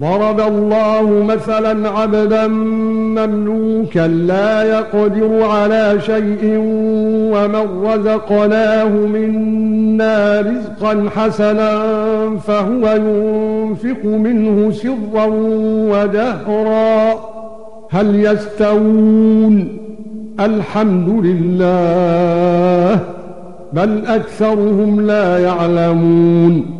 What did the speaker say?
ضرب الله مثلا عبدا مملوكا لا يقدر على شيء ومن رزقناه منا رزقا حسنا فهو ينفق منه سرا وجهرا هل يستوون؟ الحمد لله بل أكثرهم لا يعلمون.